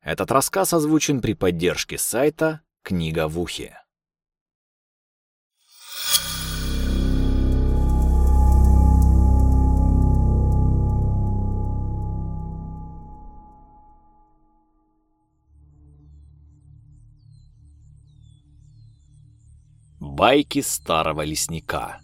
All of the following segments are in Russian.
Этот рассказ озвучен при поддержке сайта «Книга в ухе». Байки старого лесника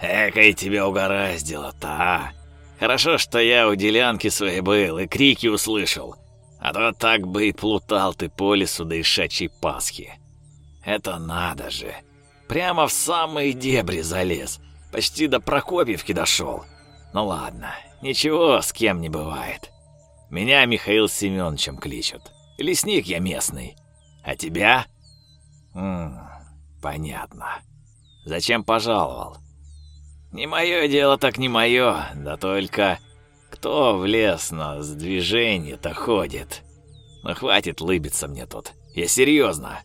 Экой тебя угораздило-то, а! Хорошо, что я у делянки своей был и крики услышал. А то так бы и плутал ты по лесу до ишачьей Пасхи. Это надо же. Прямо в самые дебри залез. Почти до Прокопьевки дошел. Ну ладно, ничего с кем не бывает. Меня Михаил Семеновичем кличут. Лесник я местный. А тебя? М -м, понятно. Зачем пожаловал? Не мое дело так не мое, да только кто в лес на сдвижение-то ходит? Ну хватит лыбиться мне тут, я серьезно.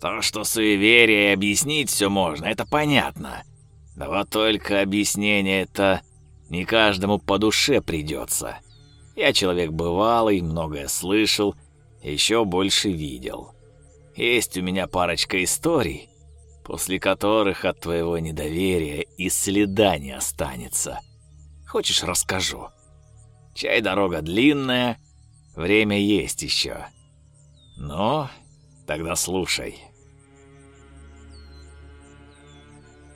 То, что суеверие объяснить все можно, это понятно. Да вот только объяснение это не каждому по душе придется. Я человек бывалый, многое слышал, еще больше видел. Есть у меня парочка историй, после которых от твоего недоверия и следа не останется. Хочешь, расскажу? Чай дорога длинная, время есть еще. Но тогда слушай.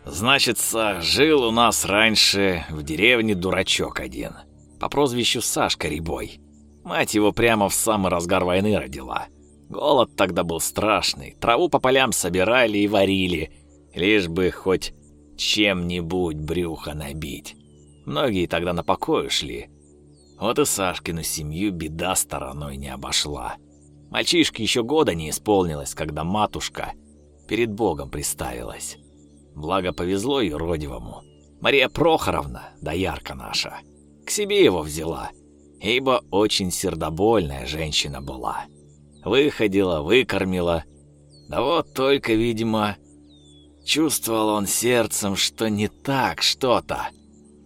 Значится, жил у нас раньше в деревне дурачок один, по прозвищу Сашка Рябой. Мать его прямо в самый разгар войны родила. Голод тогда был страшный, траву по полям собирали и варили, лишь бы хоть чем-нибудь брюхо набить. Многие тогда на покой ушли. Вот и Сашкину семью беда стороной не обошла. Мальчишке еще года не исполнилось, когда матушка перед Богом приставилась. Благо повезло юродивому. Мария Прохоровна, доярка наша, к себе его взяла, ибо очень сердобольная женщина была. Выходила, выкормила. Да вот только, видимо, чувствовал он сердцем, что не так что-то.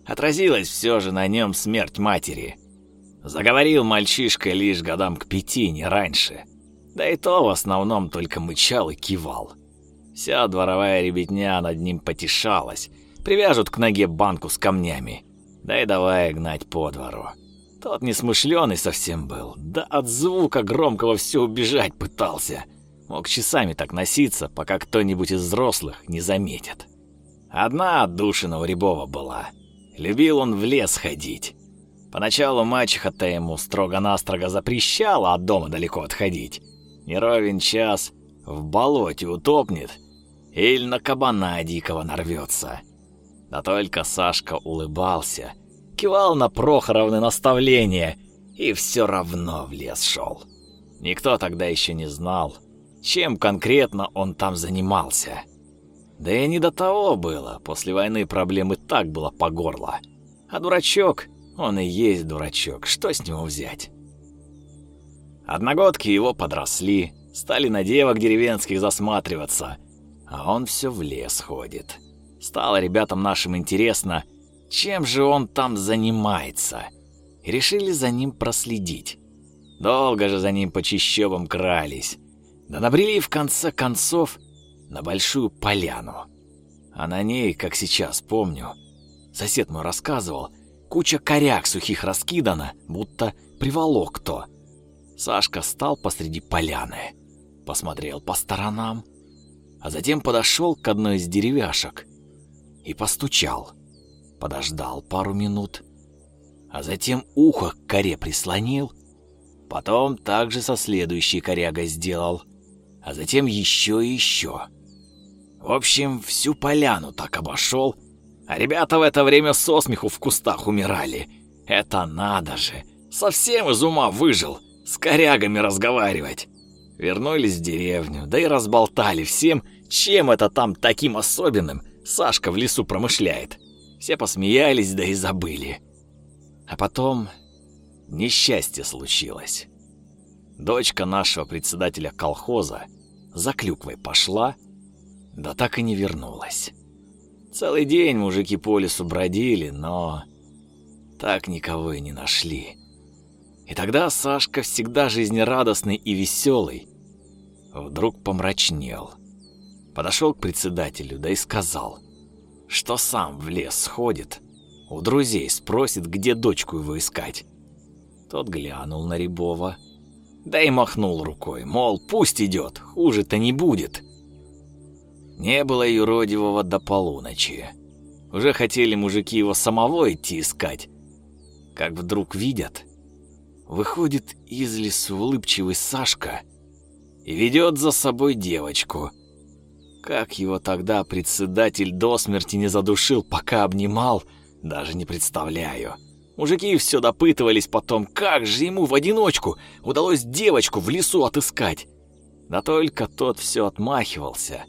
Отразилась все же на нем смерть матери. Заговорил мальчишка лишь годам к пяти, не раньше. Да и то в основном только мычал и кивал. Вся дворовая ребятня над ним потешалась. Привяжут к ноге банку с камнями. Да и давай гнать по двору. Тот несмышленый совсем был, да от звука громкого все убежать пытался. Мог часами так носиться, пока кто-нибудь из взрослых не заметит. Одна отдушина у Рябова была. Любил он в лес ходить. Поначалу мачеха-то ему строго-настрого запрещала от дома далеко отходить. Не ровен час в болоте утопнет или на кабана дикого нарвется. Да только Сашка улыбался кивал на Прохоровны наставления и все равно в лес шел. Никто тогда еще не знал, чем конкретно он там занимался. Да и не до того было, после войны проблемы так было по горло. А дурачок, он и есть дурачок, что с него взять? Одногодки его подросли, стали на девок деревенских засматриваться, а он все в лес ходит. Стало ребятам нашим интересно, чем же он там занимается, и решили за ним проследить. Долго же за ним по чищобам крались, да набрели в конце концов на большую поляну. А на ней, как сейчас помню, сосед мой рассказывал, куча коряк сухих раскидана, будто приволок кто. Сашка стал посреди поляны, посмотрел по сторонам, а затем подошел к одной из деревяшек и постучал подождал пару минут, а затем ухо к коре прислонил, потом также со следующей корягой сделал, а затем еще и еще. В общем, всю поляну так обошел, а ребята в это время со смеху в кустах умирали. Это надо же, совсем из ума выжил, с корягами разговаривать. Вернулись в деревню, да и разболтали всем, чем это там таким особенным Сашка в лесу промышляет. Все посмеялись, да и забыли. А потом несчастье случилось. Дочка нашего председателя колхоза за клюквой пошла, да так и не вернулась. Целый день мужики по лесу бродили, но так никого и не нашли. И тогда Сашка, всегда жизнерадостный и веселый, вдруг помрачнел. Подошел к председателю, да и сказал, что сам в лес сходит, у друзей спросит, где дочку его искать. Тот глянул на Рябова, да и махнул рукой, мол, пусть идет, хуже-то не будет. Не было юродивого до полуночи. Уже хотели мужики его самого идти искать, как вдруг видят, выходит из лесу улыбчивый Сашка и ведет за собой девочку. Как его тогда председатель до смерти не задушил, пока обнимал, даже не представляю. Мужики все допытывались потом, как же ему в одиночку удалось девочку в лесу отыскать. Да только тот все отмахивался.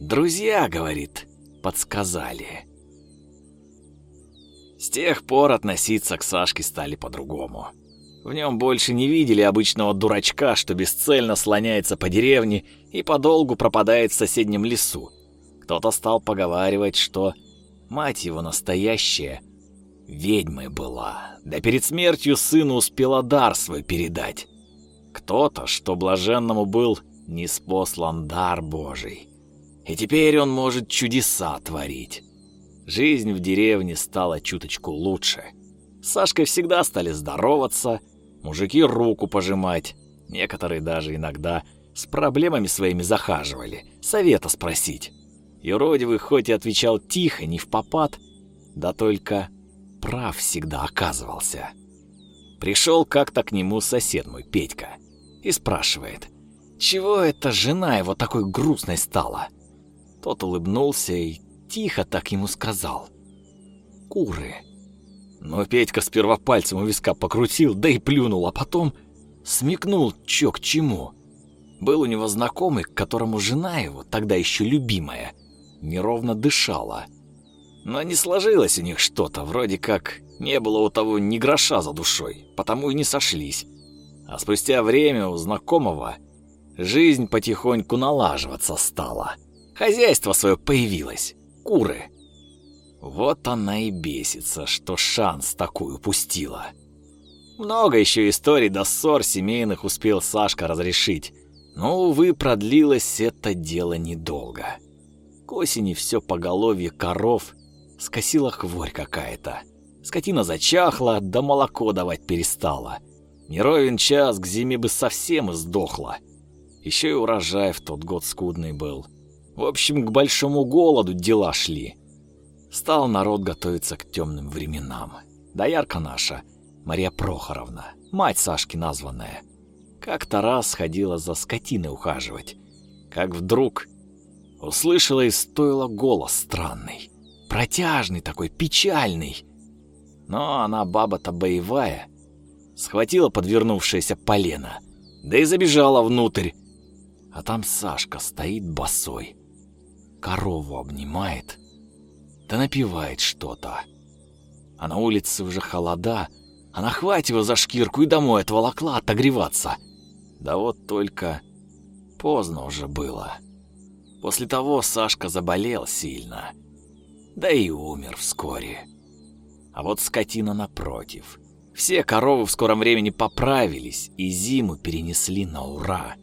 «Друзья, — говорит, — подсказали». С тех пор относиться к Сашке стали по-другому. В нем больше не видели обычного дурачка, что бесцельно слоняется по деревне и подолгу пропадает в соседнем лесу. Кто-то стал поговаривать, что мать его настоящая — ведьмой была, да перед смертью сыну успела дар свой передать. Кто-то, что блаженному был неспослан дар Божий, и теперь он может чудеса творить. Жизнь в деревне стала чуточку лучше. С Сашкой всегда стали здороваться, мужики руку пожимать, некоторые даже иногда с проблемами своими захаживали, совета спросить. Юродивый хоть и отвечал тихо, не в попад, да только прав всегда оказывался. Пришел как-то к нему сосед мой, Петька, и спрашивает, чего эта жена его такой грустной стала? Тот улыбнулся и тихо так ему сказал. Куры. Но Петька сперва пальцем у виска покрутил, да и плюнул, а потом смекнул, чё к чему. Был у него знакомый, к которому жена его, тогда еще любимая, неровно дышала. Но не сложилось у них что-то, вроде как не было у того ни гроша за душой, потому и не сошлись. А спустя время у знакомого жизнь потихоньку налаживаться стала. Хозяйство свое появилось, куры. Вот она и бесится, что шанс такую пустила. Много еще историй до ссор семейных успел Сашка разрешить, но, увы, продлилось это дело недолго. К осени все поголовье коров скосила хворь какая-то. Скотина зачахла, да молоко давать перестала. Не ровен час к зиме бы совсем издохла. Еще и урожай в тот год скудный был. В общем, к большому голоду дела шли. Стал народ готовиться к темным временам. Доярка наша, Мария Прохоровна, мать Сашки названная, как-то раз ходила за скотиной ухаживать. Как вдруг услышала и стоило голос странный протяжный такой, печальный. Но она баба-то боевая. Схватила подвернувшееся полено, да и забежала внутрь. А там Сашка стоит босой, корову обнимает, да напевает что-то. А на улице уже холода, она хватит его за шкирку и домой отволокла отогреваться. Да вот только поздно уже было. После того Сашка заболел сильно — да и умер вскоре. А вот скотина напротив. Все коровы в скором времени поправились и зиму перенесли на ура.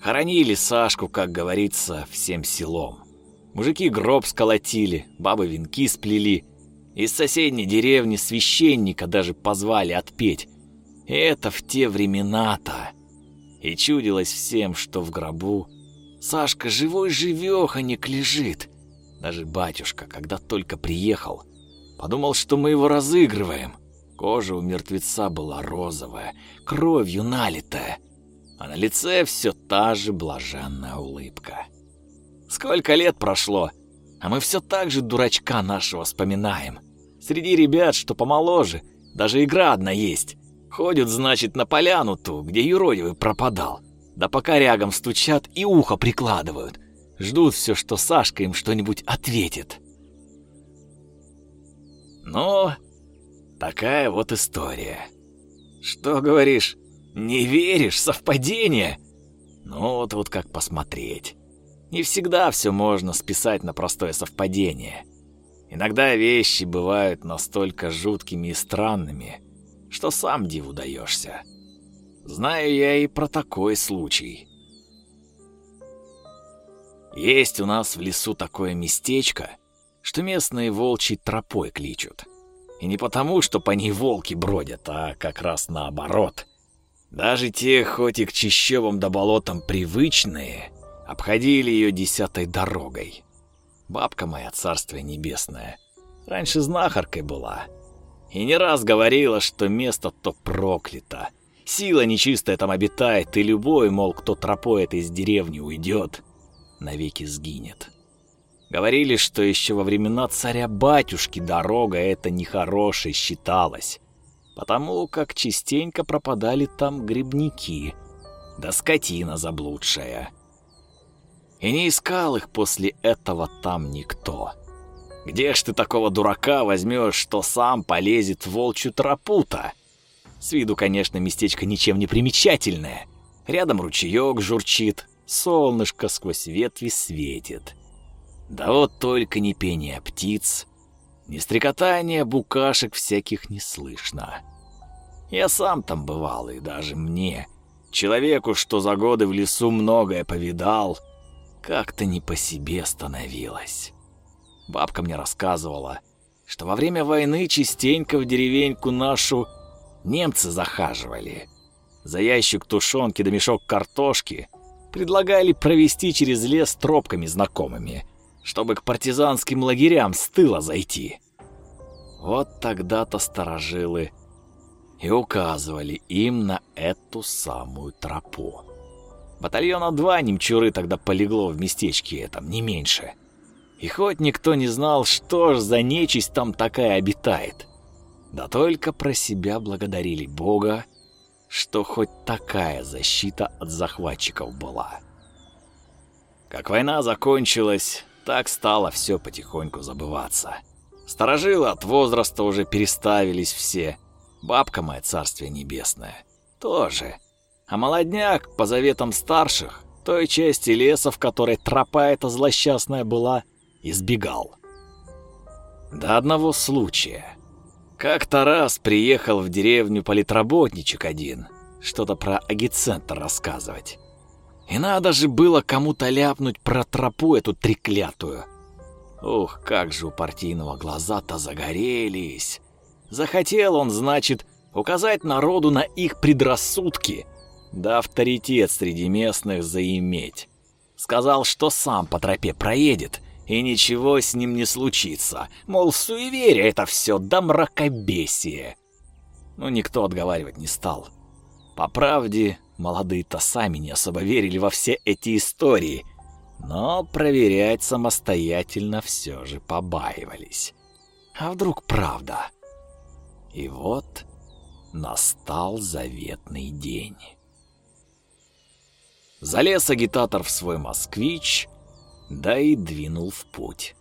Хоронили Сашку, как говорится, всем селом. Мужики гроб сколотили, бабы венки сплели. Из соседней деревни священника даже позвали отпеть. Это в те времена-то. И чудилось всем, что в гробу Сашка живой-живеханик лежит, даже батюшка, когда только приехал, подумал, что мы его разыгрываем. Кожа у мертвеца была розовая, кровью налитая, а на лице все та же блаженная улыбка. Сколько лет прошло, а мы все так же дурачка нашего вспоминаем. Среди ребят, что помоложе, даже игра одна есть. Ходят, значит, на поляну ту, где юродивый пропадал. Да пока рягом стучат и ухо прикладывают. Ждут все, что Сашка им что-нибудь ответит. Ну, такая вот история. Что говоришь, не веришь, совпадение? Ну, тут как посмотреть. Не всегда все можно списать на простое совпадение. Иногда вещи бывают настолько жуткими и странными, что сам диву даешься. Знаю я и про такой случай. Есть у нас в лесу такое местечко, что местные волчьи тропой кличут. И не потому, что по ней волки бродят, а как раз наоборот. Даже те, хоть и к чищевым да болотам привычные, обходили ее десятой дорогой. Бабка моя, царствие небесное, раньше знахаркой была. И не раз говорила, что место то проклято. Сила нечистая там обитает, и любой, мол, кто тропой этой из деревни уйдет, навеки сгинет. Говорили, что еще во времена царя-батюшки дорога эта нехорошей считалась, потому как частенько пропадали там грибники, да скотина заблудшая. И не искал их после этого там никто. Где ж ты такого дурака возьмешь, что сам полезет в волчью тропу-то? С виду, конечно, местечко ничем не примечательное. Рядом ручеек журчит, солнышко сквозь ветви светит. Да вот только ни пения птиц, ни стрекотания букашек всяких не слышно. Я сам там бывал, и даже мне, человеку, что за годы в лесу многое повидал, как-то не по себе становилось. Бабка мне рассказывала, что во время войны частенько в деревеньку нашу немцы захаживали. За ящик тушенки да мешок картошки предлагали провести через лес тропками знакомыми – чтобы к партизанским лагерям с тыла зайти. Вот тогда-то сторожилы и указывали им на эту самую тропу. Батальона два немчуры тогда полегло в местечке этом, не меньше. И хоть никто не знал, что ж за нечисть там такая обитает, да только про себя благодарили Бога, что хоть такая защита от захватчиков была. Как война закончилась, так стало все потихоньку забываться. Старожилы от возраста уже переставились все. Бабка моя, царствие небесное, тоже. А молодняк, по заветам старших, той части леса, в которой тропа эта злосчастная была, избегал. До одного случая. Как-то раз приехал в деревню политработничек один, что-то про агицентр рассказывать. И надо же было кому-то ляпнуть про тропу эту треклятую. Ух, как же у партийного глаза-то загорелись. Захотел он, значит, указать народу на их предрассудки, да авторитет среди местных заиметь. Сказал, что сам по тропе проедет, и ничего с ним не случится. Мол, суеверие это все, да мракобесие. Но никто отговаривать не стал. По правде, Молодые-то сами не особо верили во все эти истории, но проверять самостоятельно все же побаивались. А вдруг правда? И вот настал заветный день. Залез агитатор в свой москвич, да и двинул в путь.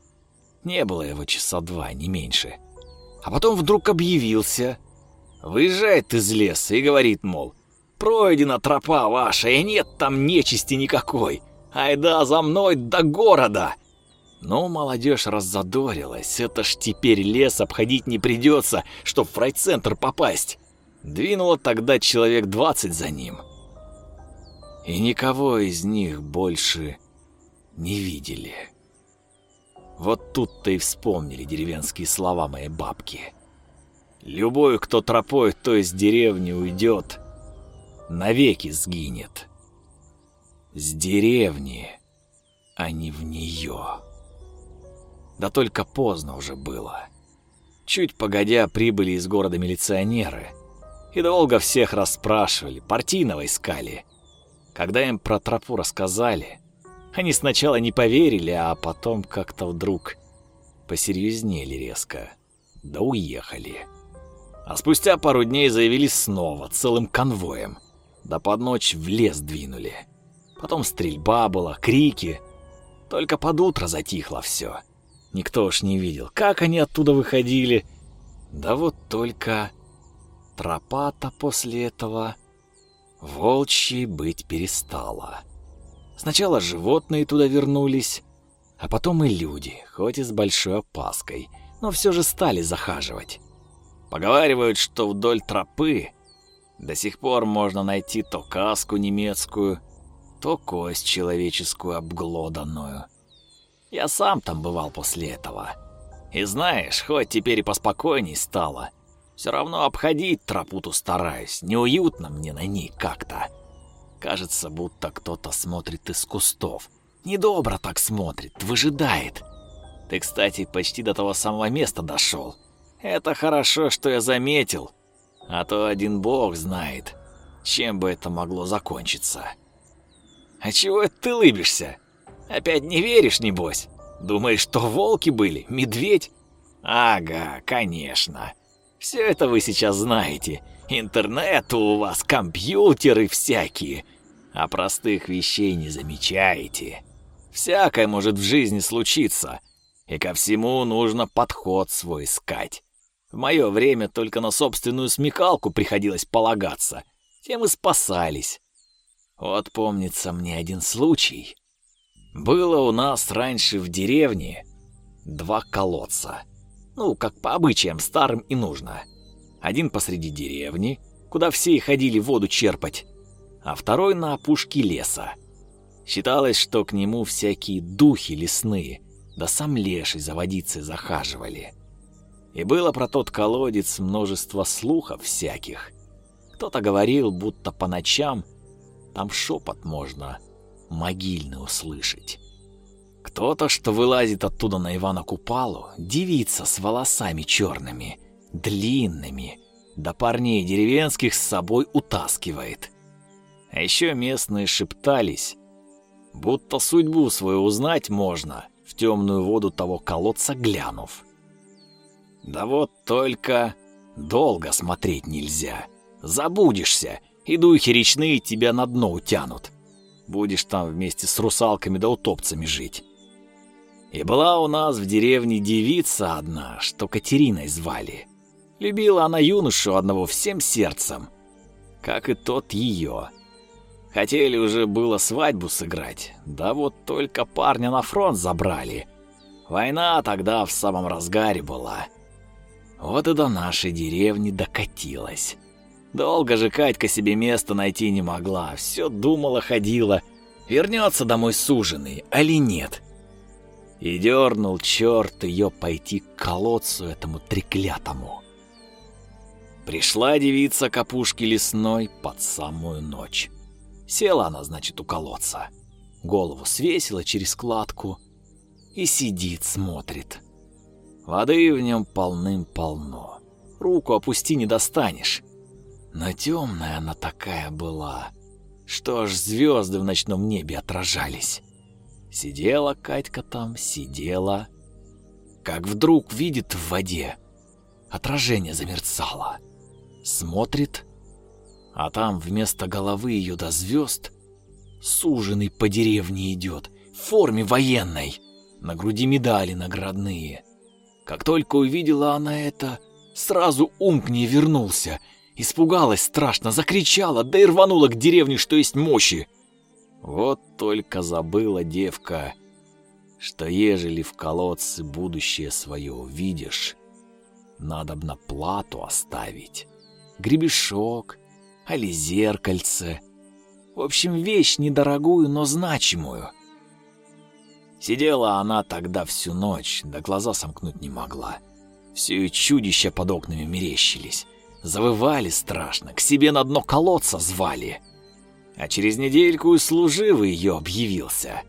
Не было его часа два, не меньше. А потом вдруг объявился, выезжает из леса и говорит, мол, Пройдена тропа ваша, и нет там нечисти никакой. Айда за мной до города!» Ну, молодежь раззадорилась. Это ж теперь лес обходить не придется, чтоб в райцентр попасть. Двинуло тогда человек двадцать за ним. И никого из них больше не видели. Вот тут-то и вспомнили деревенские слова моей бабки. Любой, кто тропой той из деревни уйдет, навеки сгинет. С деревни, а не в нее. Да только поздно уже было. Чуть погодя прибыли из города милиционеры и долго всех расспрашивали, партийного искали. Когда им про тропу рассказали, они сначала не поверили, а потом как-то вдруг посерьезнели резко, да уехали. А спустя пару дней заявились снова целым конвоем – да под ночь в лес двинули. Потом стрельба была, крики. Только под утро затихло все. Никто уж не видел, как они оттуда выходили. Да вот только тропа-то после этого волчьей быть перестала. Сначала животные туда вернулись, а потом и люди, хоть и с большой опаской, но все же стали захаживать. Поговаривают, что вдоль тропы до сих пор можно найти то каску немецкую, то кость человеческую обглоданную. Я сам там бывал после этого. И знаешь, хоть теперь и поспокойней стало, все равно обходить тропу-то стараюсь, неуютно мне на ней как-то. Кажется, будто кто-то смотрит из кустов. Недобро так смотрит, выжидает. Ты, кстати, почти до того самого места дошел. Это хорошо, что я заметил. А то один бог знает, чем бы это могло закончиться. А чего ты лыбишься? Опять не веришь, небось? Думаешь, что волки были, медведь? Ага, конечно. Все это вы сейчас знаете. Интернет у вас, компьютеры всякие. А простых вещей не замечаете. Всякое может в жизни случиться. И ко всему нужно подход свой искать. В мое время только на собственную смекалку приходилось полагаться. Тем и спасались. Вот помнится мне один случай. Было у нас раньше в деревне два колодца. Ну, как по обычаям старым и нужно. Один посреди деревни, куда все и ходили воду черпать, а второй на опушке леса. Считалось, что к нему всякие духи лесные, да сам леший за водицей захаживали. И было про тот колодец множество слухов всяких. Кто-то говорил, будто по ночам там шепот можно могильный услышать. Кто-то, что вылазит оттуда на Ивана Купалу, девица с волосами черными, длинными, да парней деревенских с собой утаскивает. А еще местные шептались, будто судьбу свою узнать можно, в темную воду того колодца глянув. Да вот только долго смотреть нельзя. Забудешься, и духи речные тебя на дно утянут. Будешь там вместе с русалками да утопцами жить. И была у нас в деревне девица одна, что Катериной звали. Любила она юношу одного всем сердцем, как и тот ее. Хотели уже было свадьбу сыграть, да вот только парня на фронт забрали. Война тогда в самом разгаре была. Вот и до нашей деревни докатилась. Долго же Катька себе место найти не могла, все думала, ходила, вернется домой суженый, али нет. И дернул черт ее пойти к колодцу этому треклятому. Пришла девица к опушке лесной под самую ночь. Села она, значит, у колодца, голову свесила через кладку и сидит, смотрит. Воды в нем полным-полно. Руку опусти не достанешь. Но темная она такая была, что аж звезды в ночном небе отражались. Сидела Катька там, сидела. Как вдруг видит в воде, отражение замерцало. Смотрит, а там вместо головы ее до звезд суженый по деревне идет, в форме военной, на груди медали наградные. Как только увидела она это, сразу ум к ней вернулся. Испугалась страшно, закричала, да и рванула к деревне, что есть мощи. Вот только забыла девка, что ежели в колодце будущее свое увидишь, надо на плату оставить. Гребешок, али зеркальце. В общем, вещь недорогую, но значимую. Сидела она тогда всю ночь, да глаза сомкнуть не могла. Все и чудища под окнами мерещились. Завывали страшно, к себе на дно колодца звали. А через недельку и служивый ее объявился.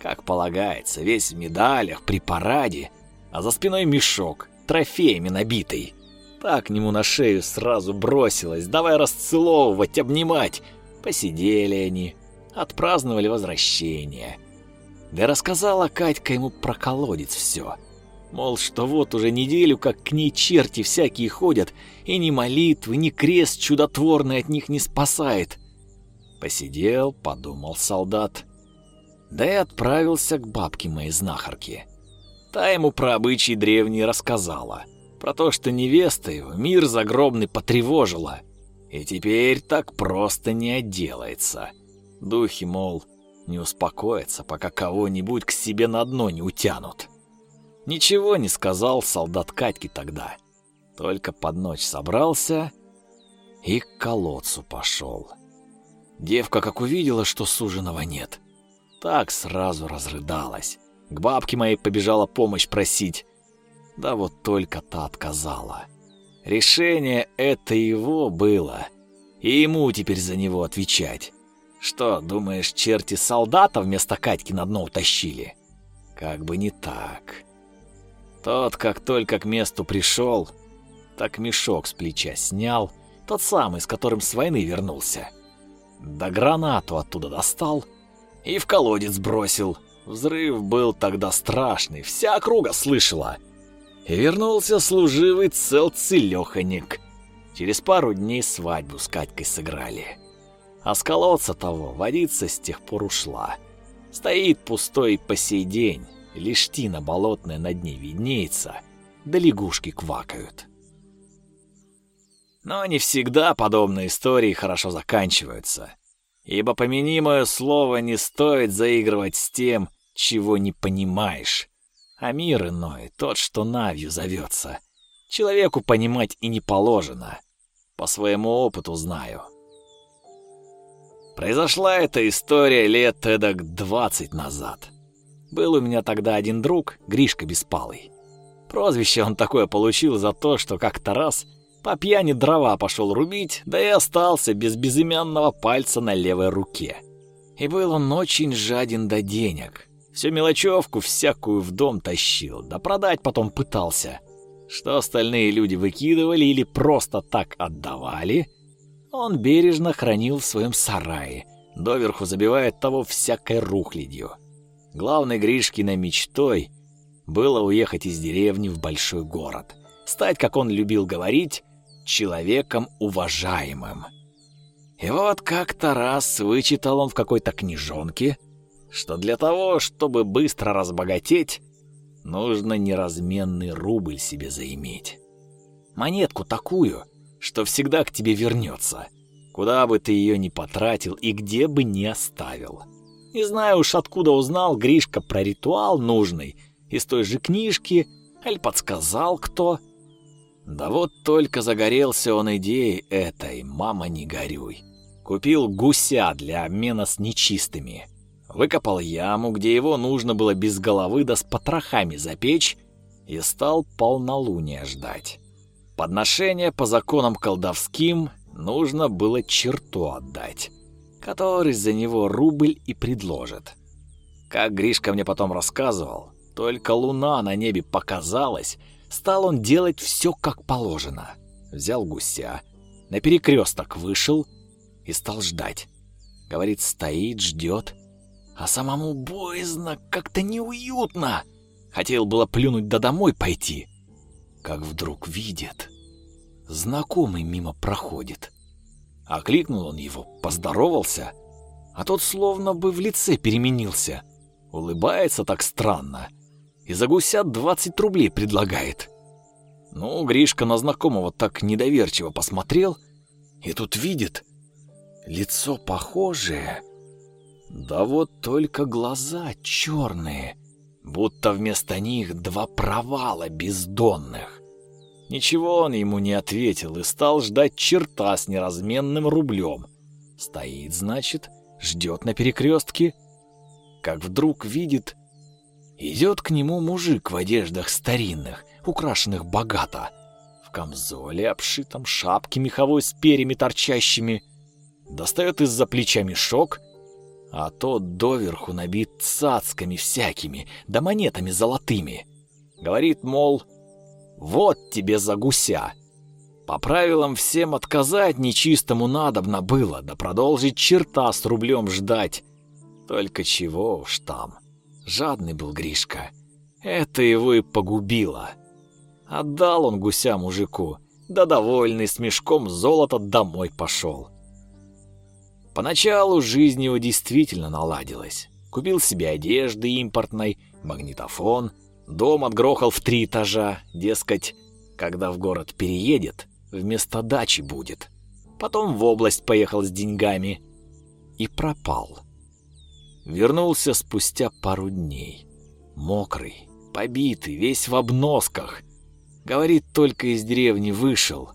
Как полагается, весь в медалях, при параде, а за спиной мешок, трофеями набитый. Так к нему на шею сразу бросилась, давай расцеловывать, обнимать. Посидели они, отпраздновали возвращение. Да рассказала Катька ему про колодец все. Мол, что вот уже неделю, как к ней черти всякие ходят, и ни молитвы, ни крест чудотворный от них не спасает. Посидел, подумал солдат, да и отправился к бабке моей знахарке. Та ему про обычаи древние рассказала, про то, что невеста его мир загробный потревожила, и теперь так просто не отделается. Духи, мол, не успокоятся, пока кого-нибудь к себе на дно не утянут. Ничего не сказал солдат Катьки тогда. Только под ночь собрался и к колодцу пошел. Девка, как увидела, что суженого нет, так сразу разрыдалась. К бабке моей побежала помощь просить. Да вот только та отказала. Решение это его было, и ему теперь за него отвечать. Что, думаешь, черти солдата вместо Катьки на дно утащили? Как бы не так. Тот, как только к месту пришел, так мешок с плеча снял, тот самый, с которым с войны вернулся. Да гранату оттуда достал и в колодец бросил. Взрыв был тогда страшный, вся округа слышала. И вернулся служивый цел целёханик. Через пару дней свадьбу с Катькой сыграли. А с колодца того водица с тех пор ушла. Стоит пустой по сей день, лишь тина болотная над ней виднеется, да лягушки квакают. Но не всегда подобные истории хорошо заканчиваются, ибо помяни мое слово, не стоит заигрывать с тем, чего не понимаешь. А мир иной, тот, что Навью зовется, человеку понимать и не положено. По своему опыту знаю. Произошла эта история лет эдак двадцать назад. Был у меня тогда один друг, Гришка Беспалый. Прозвище он такое получил за то, что как-то раз по пьяни дрова пошел рубить, да и остался без безымянного пальца на левой руке. И был он очень жаден до денег. Всю мелочевку всякую в дом тащил, да продать потом пытался. Что остальные люди выкидывали или просто так отдавали, он бережно хранил в своем сарае, доверху забивая того всякой рухлядью. Главной Гришкиной мечтой было уехать из деревни в большой город, стать, как он любил говорить, человеком уважаемым. И вот как-то раз вычитал он в какой-то книжонке, что для того, чтобы быстро разбогатеть, нужно неразменный рубль себе заиметь. Монетку такую, что всегда к тебе вернется, куда бы ты ее ни потратил и где бы ни оставил. Не знаю уж откуда узнал Гришка про ритуал нужный, из той же книжки, аль подсказал кто — да вот только загорелся он идеей этой, мама не горюй. Купил гуся для обмена с нечистыми. Выкопал яму, где его нужно было без головы да с потрохами запечь, и стал полнолуния ждать. Подношение по законам колдовским нужно было черту отдать, который за него рубль и предложит. Как Гришка мне потом рассказывал, только луна на небе показалась, стал он делать все как положено. Взял гуся, на перекресток вышел и стал ждать. Говорит, стоит, ждет, а самому боязно, как-то неуютно. Хотел было плюнуть да домой пойти, как вдруг видит, знакомый мимо проходит. Окликнул он его, поздоровался, а тот словно бы в лице переменился. Улыбается так странно и за гуся 20 рублей предлагает. Ну, Гришка на знакомого так недоверчиво посмотрел, и тут видит, лицо похожее, да вот только глаза черные, будто вместо них два провала бездонных. Ничего он ему не ответил и стал ждать черта с неразменным рублем. Стоит, значит, ждет на перекрестке, как вдруг видит, Идет к нему мужик в одеждах старинных, украшенных богато, в камзоле, обшитом шапке меховой с перьями торчащими. Достает из-за плеча мешок, а тот доверху набит цацками всякими, да монетами золотыми. Говорит, мол, вот тебе за гуся. По правилам всем отказать нечистому надобно было, да продолжить черта с рублем ждать. Только чего уж там. Жадный был Гришка. Это его и погубило. Отдал он гуся мужику, да довольный с мешком золота домой пошел. Поначалу жизнь его действительно наладилась. Купил себе одежды импортной, магнитофон, дом отгрохал в три этажа, дескать, когда в город переедет, вместо дачи будет. Потом в область поехал с деньгами и пропал. Вернулся спустя пару дней. Мокрый, побитый, весь в обносках. Говорит, только из деревни вышел.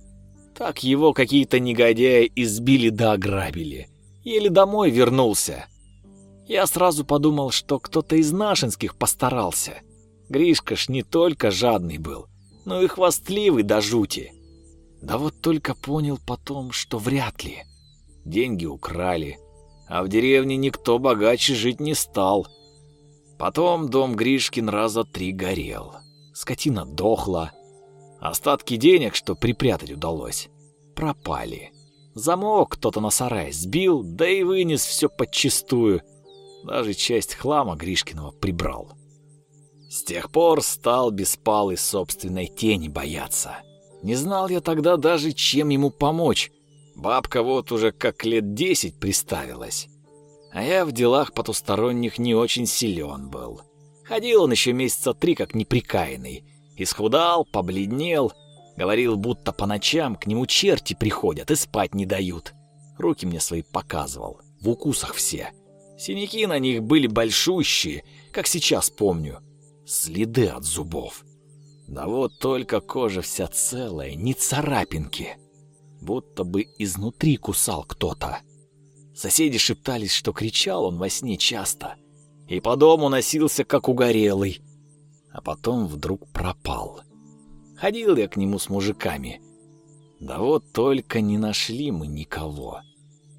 Так его какие-то негодяи избили да ограбили. Еле домой вернулся. Я сразу подумал, что кто-то из нашинских постарался. Гришка ж не только жадный был, но и хвастливый до жути. Да вот только понял потом, что вряд ли. Деньги украли, а в деревне никто богаче жить не стал. Потом дом Гришкин раза три горел. Скотина дохла. Остатки денег, что припрятать удалось, пропали. Замок кто-то на сарай сбил, да и вынес все подчистую. Даже часть хлама Гришкиного прибрал. С тех пор стал беспалый собственной тени бояться. Не знал я тогда даже, чем ему помочь. Бабка вот уже как лет десять приставилась. А я в делах потусторонних не очень силен был. Ходил он еще месяца три как неприкаянный. Исхудал, побледнел. Говорил, будто по ночам к нему черти приходят и спать не дают. Руки мне свои показывал, в укусах все. Синяки на них были большущие, как сейчас помню следы от зубов. Да вот только кожа вся целая, ни царапинки. Будто бы изнутри кусал кто-то. Соседи шептались, что кричал он во сне часто. И по дому носился, как угорелый. А потом вдруг пропал. Ходил я к нему с мужиками. Да вот только не нашли мы никого.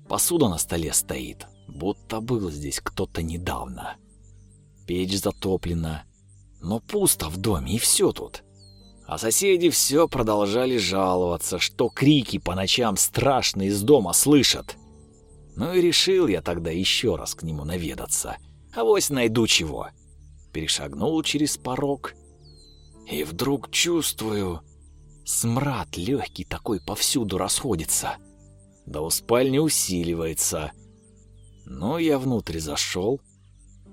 Посуда на столе стоит, будто был здесь кто-то недавно. Печь затоплена, но пусто в доме, и все тут. А соседи все продолжали жаловаться, что крики по ночам страшно из дома слышат. Ну и решил я тогда еще раз к нему наведаться. Авось найду чего. Перешагнул через порог. И вдруг чувствую, смрад легкий такой повсюду расходится. Да у спальни усиливается. Ну, я внутрь зашел,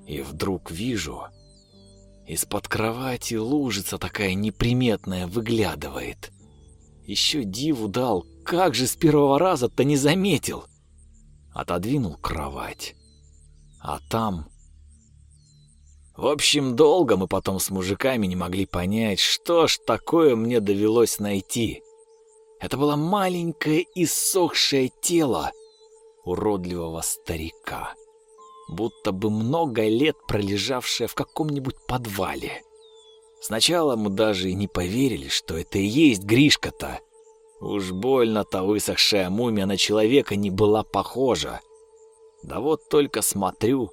и вдруг вижу, из-под кровати лужица такая неприметная выглядывает. Еще диву дал, как же с первого раза-то не заметил. Отодвинул кровать. А там... В общем, долго мы потом с мужиками не могли понять, что ж такое мне довелось найти. Это было маленькое иссохшее тело уродливого старика будто бы много лет пролежавшая в каком-нибудь подвале. Сначала мы даже и не поверили, что это и есть Гришка-то. Уж больно-то высохшая мумия на человека не была похожа. Да вот только смотрю,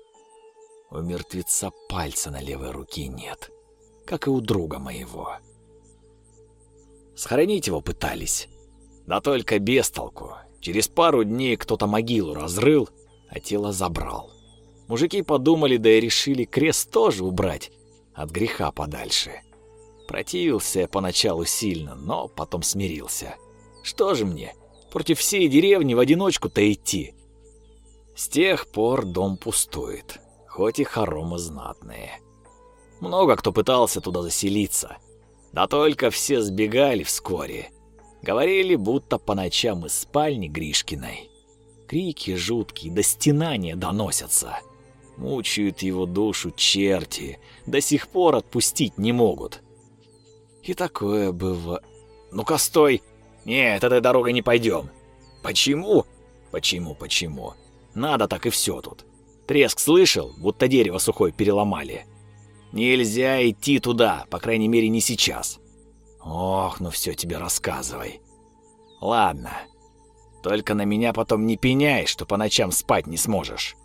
у мертвеца пальца на левой руке нет, как и у друга моего. Схоронить его пытались, да только без толку. Через пару дней кто-то могилу разрыл, а тело забрал. Мужики подумали, да и решили крест тоже убрать, от греха подальше. Противился поначалу сильно, но потом смирился. Что же мне, против всей деревни в одиночку-то идти? С тех пор дом пустует, хоть и хоромы знатные. Много кто пытался туда заселиться, да только все сбегали вскоре. Говорили, будто по ночам из спальни Гришкиной. Крики жуткие, до стенания доносятся. Мучают его душу черти, до сих пор отпустить не могут. И такое было... Ну-ка, стой! Нет, этой дорогой не пойдем. Почему? Почему, почему? Надо так и все тут. Треск слышал, будто дерево сухое переломали. Нельзя идти туда, по крайней мере, не сейчас. Ох, ну все тебе рассказывай. Ладно. Только на меня потом не пеняй, что по ночам спать не сможешь.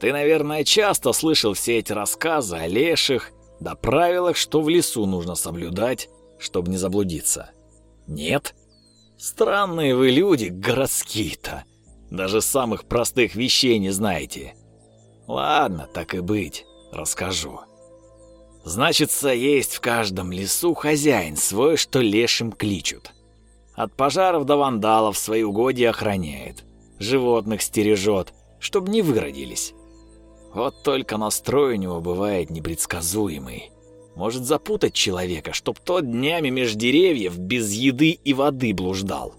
Ты, наверное, часто слышал все эти рассказы о леших, да правилах, что в лесу нужно соблюдать, чтобы не заблудиться. Нет? Странные вы люди, городские-то. Даже самых простых вещей не знаете. Ладно, так и быть, расскажу. Значится, есть в каждом лесу хозяин свой, что лешим кличут. От пожаров до вандалов свои угодья охраняет, животных стережет, чтобы не выродились. Вот только настрой у него бывает непредсказуемый. Может запутать человека, чтоб тот днями меж деревьев без еды и воды блуждал.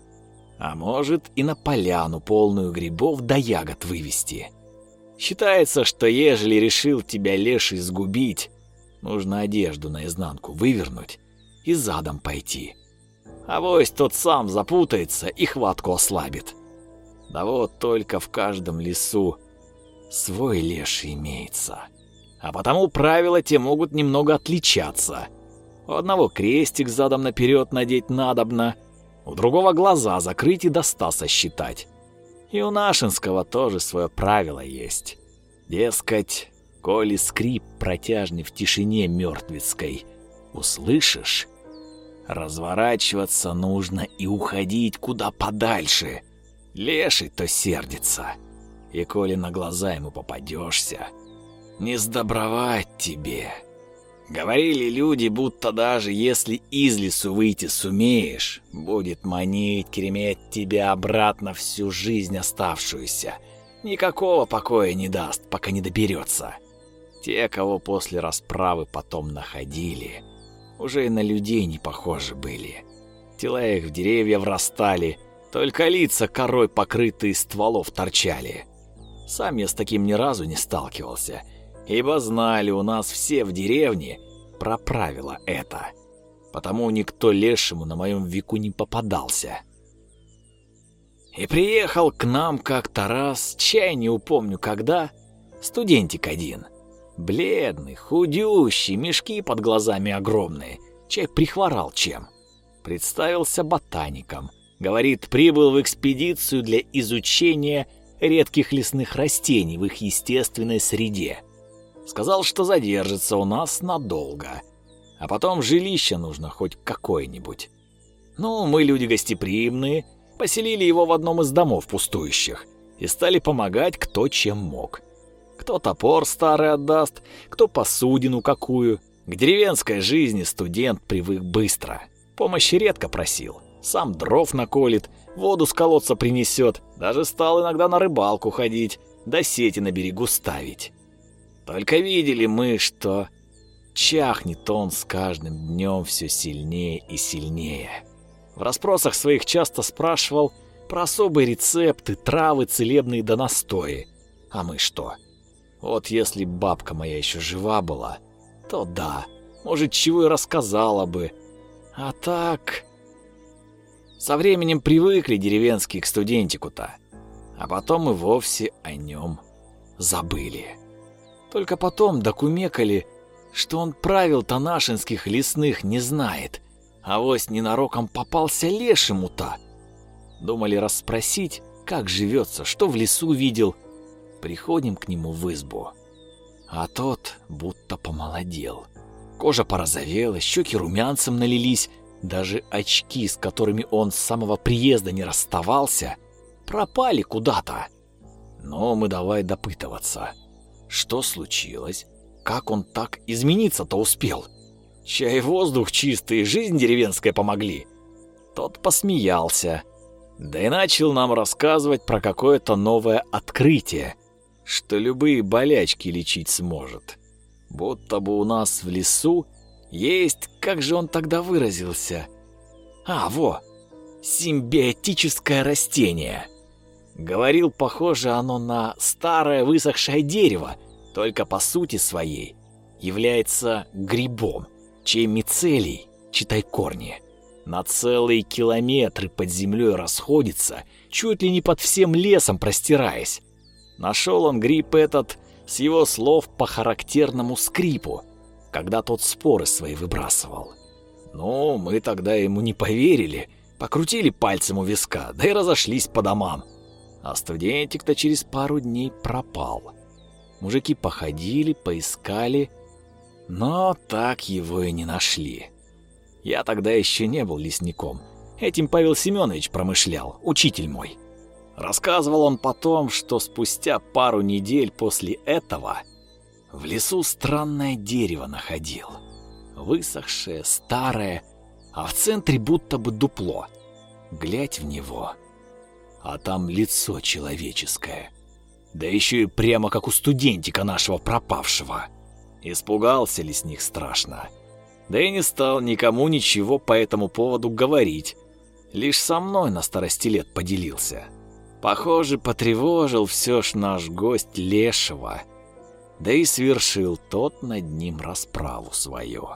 А может и на поляну, полную грибов да ягод вывести. Считается, что ежели решил тебя леший сгубить, нужно одежду наизнанку вывернуть и задом пойти. А вось тот сам запутается и хватку ослабит. Да вот только в каждом лесу свой леший имеется. А потому правила те могут немного отличаться. У одного крестик задом наперед надеть надобно, у другого глаза закрыть и до ста сосчитать. И у Нашинского тоже свое правило есть. Дескать, коли скрип протяжный в тишине мертвецкой услышишь, разворачиваться нужно и уходить куда подальше. Леший-то сердится, и коли на глаза ему попадешься, не сдобровать тебе. Говорили люди, будто даже если из лесу выйти сумеешь, будет манить, креметь тебя обратно всю жизнь оставшуюся. Никакого покоя не даст, пока не доберется. Те, кого после расправы потом находили, уже и на людей не похожи были. Тела их в деревья врастали, только лица корой покрытые стволов торчали. Сам я с таким ни разу не сталкивался — ибо знали у нас все в деревне про правило это. Потому никто лешему на моем веку не попадался. И приехал к нам как-то раз, чай не упомню когда, студентик один. Бледный, худющий, мешки под глазами огромные. Чай прихворал чем. Представился ботаником. Говорит, прибыл в экспедицию для изучения редких лесных растений в их естественной среде. Сказал, что задержится у нас надолго. А потом жилище нужно хоть какое-нибудь. Ну, мы люди гостеприимные, поселили его в одном из домов пустующих и стали помогать кто чем мог. Кто топор старый отдаст, кто посудину какую. К деревенской жизни студент привык быстро. Помощи редко просил. Сам дров наколет, воду с колодца принесет, даже стал иногда на рыбалку ходить, да сети на берегу ставить. Только видели мы, что чахнет он с каждым днем все сильнее и сильнее. В расспросах своих часто спрашивал про особые рецепты, травы целебные да настои. А мы что? Вот если бабка моя еще жива была, то да, может, чего и рассказала бы. А так... Со временем привыкли деревенские к студентику-то, а потом и вовсе о нем забыли. Только потом докумекали, что он правил танашинских лесных не знает, а вось ненароком попался лешему-то. Думали расспросить, как живется, что в лесу видел. Приходим к нему в избу. А тот будто помолодел. Кожа порозовела, щеки румянцем налились, даже очки, с которыми он с самого приезда не расставался, пропали куда-то. Но мы давай допытываться. Что случилось? Как он так измениться-то успел? Чай воздух чистый, жизнь деревенская помогли. Тот посмеялся. Да и начал нам рассказывать про какое-то новое открытие, что любые болячки лечить сможет. Будто бы у нас в лесу есть, как же он тогда выразился? А, во, симбиотическое растение. Говорил, похоже оно на старое высохшее дерево, только по сути своей является грибом, чей мицелий, читай корни, на целые километры под землей расходится, чуть ли не под всем лесом простираясь. Нашел он гриб этот с его слов по характерному скрипу, когда тот споры свои выбрасывал. Ну, мы тогда ему не поверили, покрутили пальцем у виска, да и разошлись по домам. А студентик-то через пару дней пропал. Мужики походили, поискали, но так его и не нашли. Я тогда еще не был лесником. Этим Павел Семенович промышлял, учитель мой. Рассказывал он потом, что спустя пару недель после этого в лесу странное дерево находил. Высохшее, старое, а в центре будто бы дупло. Глядь в него — а там лицо человеческое. Да еще и прямо как у студентика нашего пропавшего. Испугался ли с них страшно. Да и не стал никому ничего по этому поводу говорить. Лишь со мной на старости лет поделился. Похоже, потревожил все ж наш гость Лешего, да и свершил тот над ним расправу свою.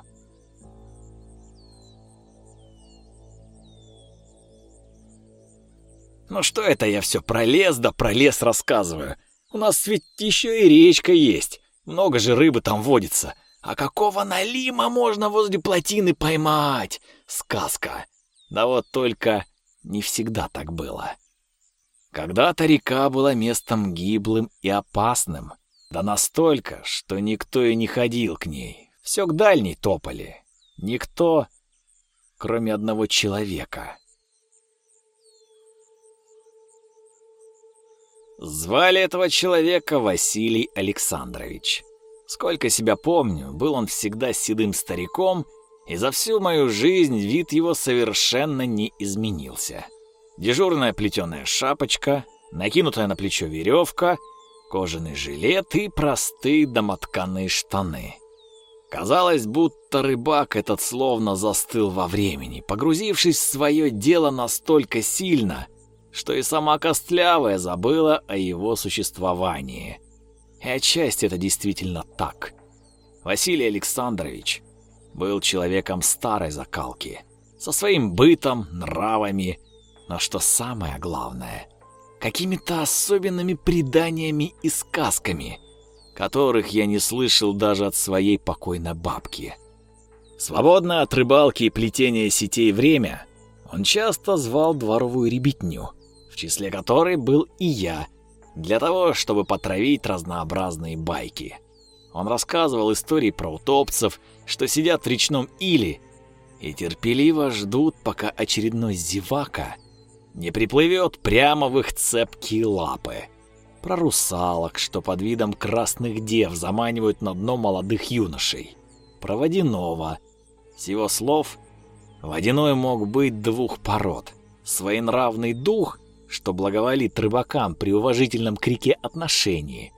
Ну что это я все про лес да про лес рассказываю? У нас ведь еще и речка есть, много же рыбы там водится. А какого налима можно возле плотины поймать? Сказка. Да вот только не всегда так было. Когда-то река была местом гиблым и опасным, да настолько, что никто и не ходил к ней. Все к дальней топали. Никто, кроме одного человека. Звали этого человека Василий Александрович. Сколько себя помню, был он всегда седым стариком, и за всю мою жизнь вид его совершенно не изменился. Дежурная плетеная шапочка, накинутая на плечо веревка, кожаный жилет и простые домотканные штаны. Казалось, будто рыбак этот словно застыл во времени, погрузившись в свое дело настолько сильно, что и сама Костлявая забыла о его существовании. И отчасти это действительно так. Василий Александрович был человеком старой закалки, со своим бытом, нравами, но что самое главное, какими-то особенными преданиями и сказками, которых я не слышал даже от своей покойной бабки. Свободное от рыбалки и плетения сетей время он часто звал дворовую ребятню, в числе которой был и я, для того, чтобы потравить разнообразные байки. Он рассказывал истории про утопцев, что сидят в речном иле и терпеливо ждут, пока очередной зевака не приплывет прямо в их цепкие лапы. Про русалок, что под видом красных дев заманивают на дно молодых юношей. Про водяного. С его слов, водяной мог быть двух пород. Своенравный дух что благоволит рыбакам при уважительном крике отношении,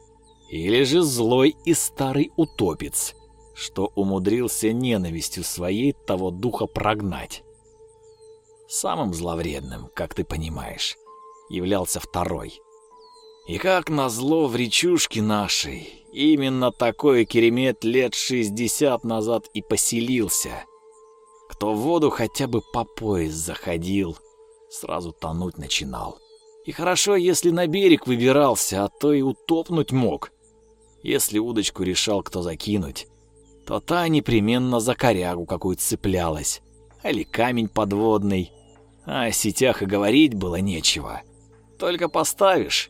или же злой и старый утопец, что умудрился ненавистью своей того духа прогнать. Самым зловредным, как ты понимаешь, являлся второй. И как назло в речушке нашей, именно такой керемет лет шестьдесят назад и поселился. Кто в воду хотя бы по пояс заходил, сразу тонуть начинал. И хорошо, если на берег выбирался, а то и утопнуть мог. Если удочку решал кто закинуть, то та непременно за корягу какую цеплялась, или камень подводный. А о сетях и говорить было нечего. Только поставишь,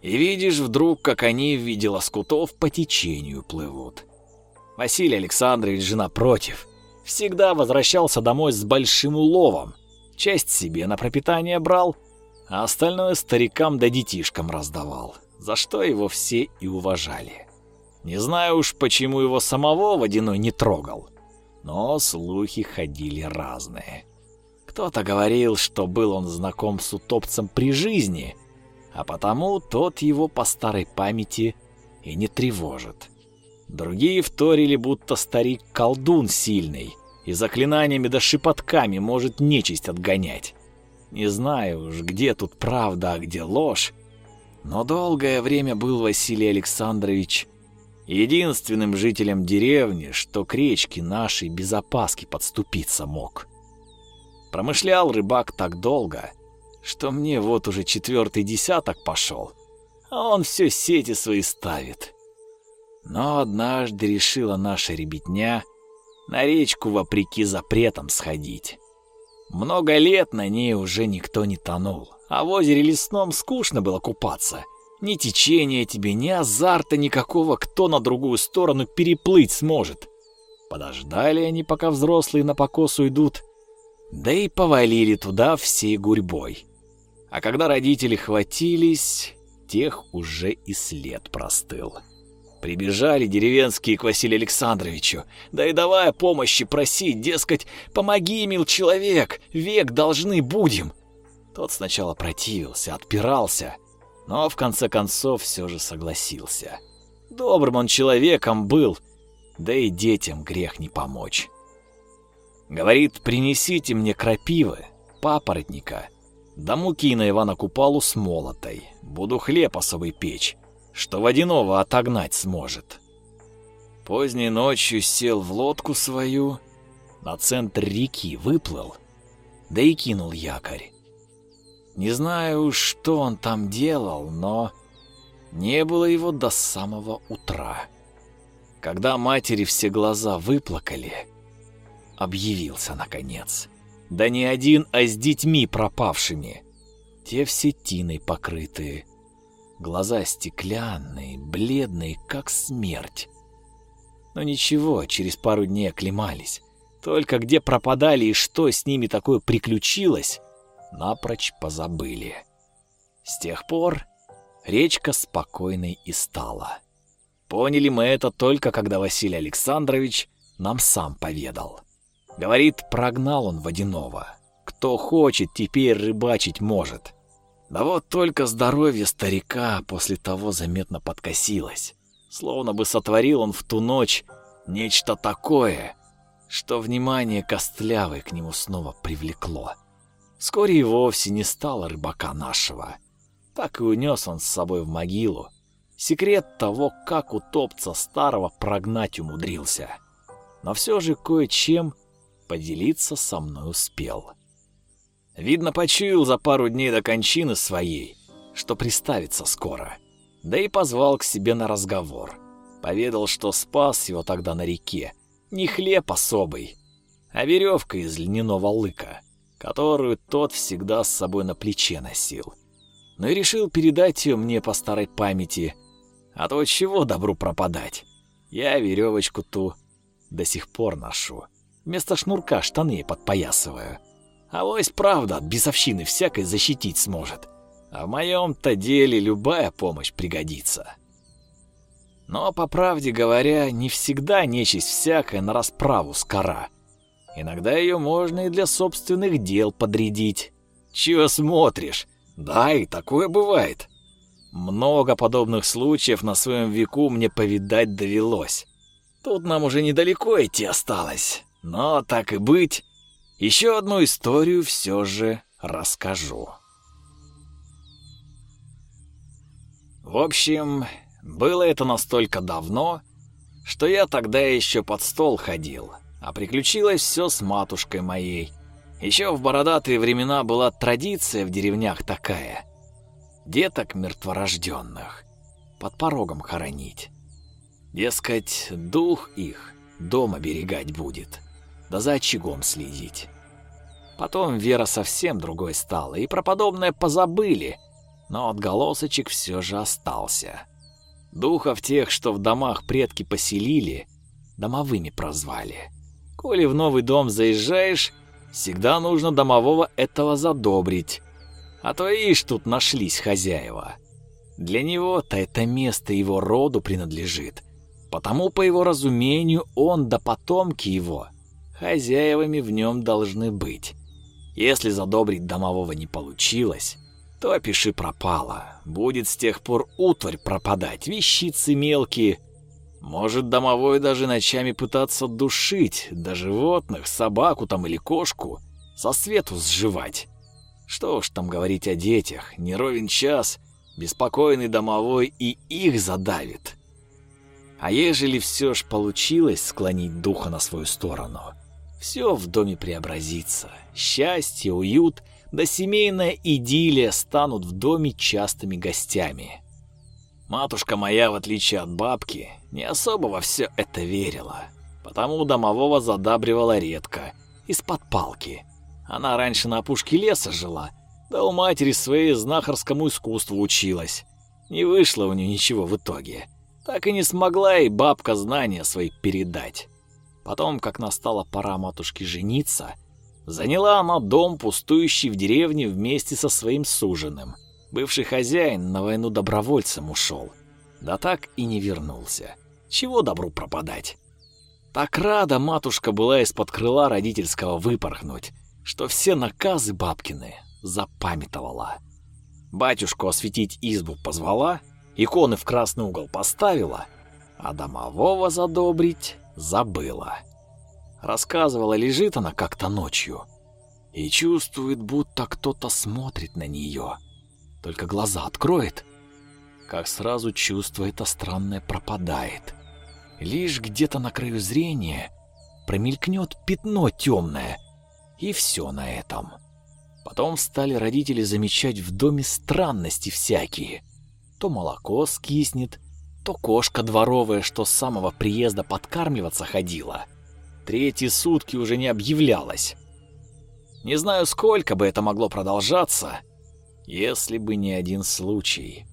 и видишь вдруг, как они в виде лоскутов по течению плывут. Василий Александрович же напротив, всегда возвращался домой с большим уловом. Часть себе на пропитание брал, а остальное старикам да детишкам раздавал, за что его все и уважали. Не знаю уж, почему его самого водяной не трогал, но слухи ходили разные. Кто-то говорил, что был он знаком с утопцем при жизни, а потому тот его по старой памяти и не тревожит. Другие вторили, будто старик колдун сильный и заклинаниями да шепотками может нечисть отгонять. Не знаю уж, где тут правда, а где ложь, но долгое время был Василий Александрович единственным жителем деревни, что к речке нашей без опаски подступиться мог. Промышлял рыбак так долго, что мне вот уже четвертый десяток пошел, а он все сети свои ставит. Но однажды решила наша ребятня на речку вопреки запретам сходить. Много лет на ней уже никто не тонул, а в озере лесном скучно было купаться. Ни течения тебе, ни азарта никакого, кто на другую сторону переплыть сможет. Подождали они, пока взрослые на покосу идут, да и повалили туда всей гурьбой. А когда родители хватились, тех уже и след простыл. Прибежали деревенские к Василию Александровичу, да и давая помощи просить, дескать, помоги, мил человек, век должны будем. Тот сначала противился, отпирался, но в конце концов все же согласился. Добрым он человеком был, да и детям грех не помочь. Говорит, принесите мне крапивы, папоротника, Да муки на Ивана Купалу с молотой. Буду хлеб особый печь, что водяного отогнать сможет. Поздней ночью сел в лодку свою, на центр реки выплыл, да и кинул якорь. Не знаю, что он там делал, но не было его до самого утра. Когда матери все глаза выплакали, объявился наконец. Да не один, а с детьми пропавшими. Те все тиной покрытые. Глаза стеклянные, бледные, как смерть. Но ничего, через пару дней оклемались. Только где пропадали и что с ними такое приключилось, напрочь позабыли. С тех пор речка спокойной и стала. Поняли мы это только когда Василий Александрович нам сам поведал. Говорит, прогнал он водяного. Кто хочет, теперь рыбачить может. Да вот только здоровье старика после того заметно подкосилось. Словно бы сотворил он в ту ночь нечто такое, что внимание Костлявой к нему снова привлекло. Вскоре и вовсе не стало рыбака нашего. Так и унес он с собой в могилу. Секрет того, как утопца старого прогнать умудрился. Но все же кое-чем поделиться со мной успел. Видно, почуял за пару дней до кончины своей, что приставится скоро. Да и позвал к себе на разговор. Поведал, что спас его тогда на реке. Не хлеб особый, а веревка из льняного лыка — которую тот всегда с собой на плече носил. Но и решил передать ее мне по старой памяти, а то чего добру пропадать. Я веревочку ту до сих пор ношу. Вместо шнурка штаны подпоясываю. А вось правда от бесовщины всякой защитить сможет. А в моем-то деле любая помощь пригодится. Но, по правде говоря, не всегда нечисть всякая на расправу скора. Иногда ее можно и для собственных дел подрядить. Чего смотришь? Да, и такое бывает. Много подобных случаев на своем веку мне повидать довелось. Тут нам уже недалеко идти осталось. Но так и быть, еще одну историю все же расскажу. В общем, было это настолько давно, что я тогда еще под стол ходил. А приключилось все с матушкой моей. Еще в бородатые времена была традиция в деревнях такая. Деток мертворожденных под порогом хоронить. Дескать, дух их дома берегать будет, да за очагом следить. Потом Вера совсем другой стала, и про подобное позабыли, но отголосочек все же остался. Духов тех, что в домах предки поселили, домовыми прозвали. Коли в новый дом заезжаешь, всегда нужно домового этого задобрить. А то ишь тут нашлись хозяева. Для него-то это место его роду принадлежит. Потому, по его разумению, он да потомки его хозяевами в нем должны быть. Если задобрить домового не получилось, то пиши пропало. Будет с тех пор утварь пропадать, вещицы мелкие — может, домовой даже ночами пытаться душить, да животных, собаку там или кошку, со свету сживать. Что уж там говорить о детях, не ровен час, беспокойный домовой и их задавит. А ежели все ж получилось склонить духа на свою сторону, все в доме преобразится. Счастье, уют да семейная идиллия станут в доме частыми гостями. Матушка моя, в отличие от бабки, не особо во все это верила, потому домового задабривала редко, из-под палки. Она раньше на опушке леса жила, да у матери своей знахарскому искусству училась. Не вышло у нее ничего в итоге. Так и не смогла и бабка знания свои передать. Потом, как настала пора матушке жениться, заняла она дом, пустующий в деревне вместе со своим суженым. Бывший хозяин на войну добровольцем ушел. Да так и не вернулся. Чего добру пропадать? Так рада матушка была из-под крыла родительского выпорхнуть, что все наказы бабкины запамятовала. Батюшку осветить избу позвала, иконы в красный угол поставила, а домового задобрить забыла. Рассказывала, лежит она как-то ночью. и чувствует, будто кто-то смотрит на нее. Только глаза откроет, как сразу чувство это странное пропадает. Лишь где-то на краю зрения промелькнет пятно темное, и все на этом. Потом стали родители замечать в доме странности всякие. То молоко скиснет, то кошка дворовая, что с самого приезда подкармливаться ходила. Третьи сутки уже не объявлялась. Не знаю, сколько бы это могло продолжаться, если бы не один случай.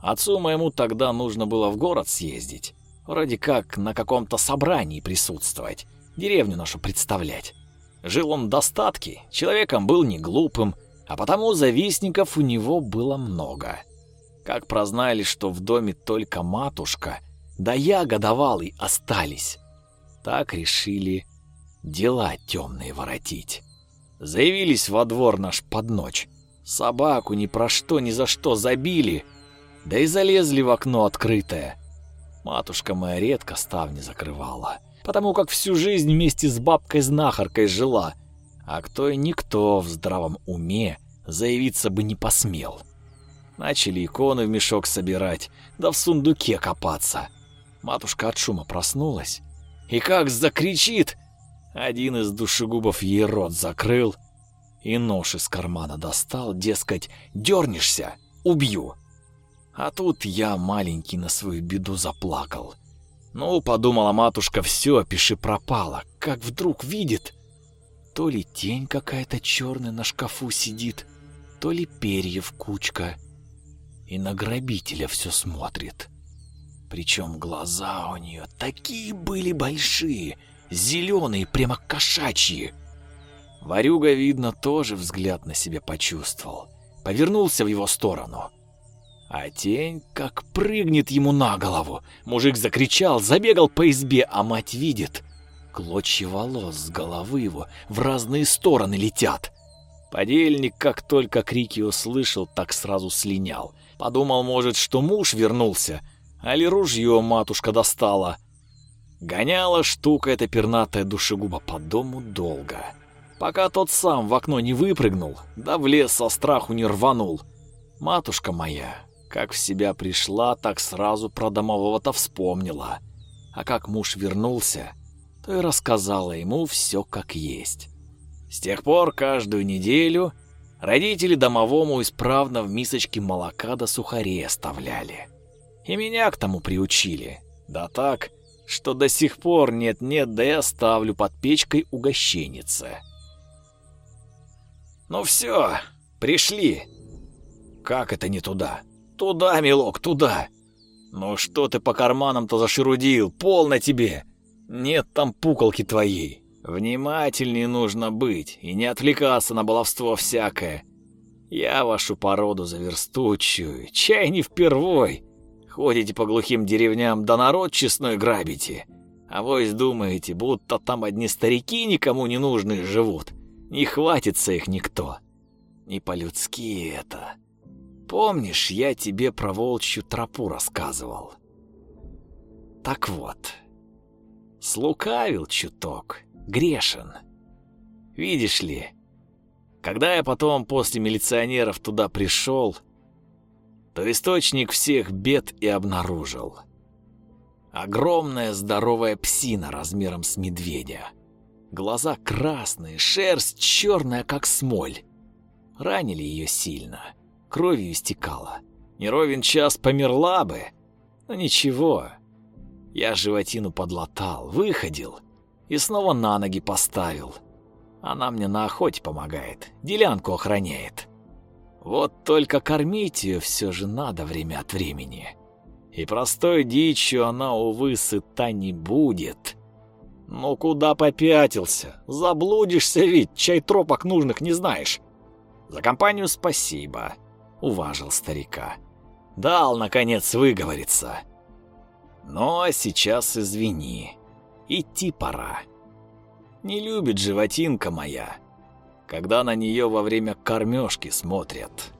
Отцу моему тогда нужно было в город съездить, вроде как на каком-то собрании присутствовать, деревню нашу представлять. Жил он в достатке, человеком был не глупым, а потому завистников у него было много. Как прознали, что в доме только матушка, да я годовалый остались, так решили дела темные воротить. Заявились во двор наш под ночь. Собаку ни про что, ни за что забили, да и залезли в окно открытое. Матушка моя редко ставни закрывала, потому как всю жизнь вместе с бабкой-знахаркой жила, а кто и никто в здравом уме заявиться бы не посмел. Начали иконы в мешок собирать, да в сундуке копаться. Матушка от шума проснулась, и как закричит, один из душегубов ей рот закрыл и нож из кармана достал, дескать, дернешься, убью. А тут я маленький на свою беду заплакал. Ну, подумала матушка, все, пиши пропало. Как вдруг видит, то ли тень какая-то черная на шкафу сидит, то ли перьев кучка. И на грабителя все смотрит. Причем глаза у нее такие были большие, зеленые, прямо кошачьи. Варюга, видно, тоже взгляд на себя почувствовал. Повернулся в его сторону. А тень как прыгнет ему на голову. Мужик закричал, забегал по избе, а мать видит. Клочья волос с головы его в разные стороны летят. Подельник, как только крики услышал, так сразу слинял. Подумал, может, что муж вернулся, али ружье матушка достала. Гоняла штука эта пернатая душегуба по дому долго. Пока тот сам в окно не выпрыгнул, да в лес со страху не рванул. Матушка моя, как в себя пришла, так сразу про домового-то вспомнила. А как муж вернулся, то и рассказала ему все как есть. С тех пор каждую неделю родители домовому исправно в мисочке молока до сухарей оставляли. И меня к тому приучили. Да так, что до сих пор нет-нет, да я ставлю под печкой угощенице. Ну все, пришли. Как это не туда? Туда, милок, туда. Ну что ты по карманам-то зашерудил? Полно тебе. Нет там пуколки твоей. Внимательнее нужно быть и не отвлекаться на баловство всякое. Я вашу породу заверстучую, чай не впервой. Ходите по глухим деревням, да народ честной грабите. А вы думаете, будто там одни старики никому не нужные живут. Не хватится их никто. Не по-людски это. Помнишь, я тебе про волчью тропу рассказывал? Так вот, слукавил чуток, грешен. Видишь ли, когда я потом после милиционеров туда пришел, то источник всех бед и обнаружил. Огромная здоровая псина размером с медведя. Глаза красные, шерсть черная, как смоль. Ранили ее сильно, кровью истекала. Не ровен час померла бы, но ничего. Я животину подлатал, выходил и снова на ноги поставил. Она мне на охоте помогает, делянку охраняет. Вот только кормить ее все же надо время от времени. И простой дичью она, увы, сыта не будет. Ну куда попятился? Заблудишься ведь, чай тропок нужных не знаешь. За компанию спасибо, уважил старика. Дал, наконец, выговориться. Ну а сейчас извини, идти пора. Не любит животинка моя когда на нее во время кормежки смотрят.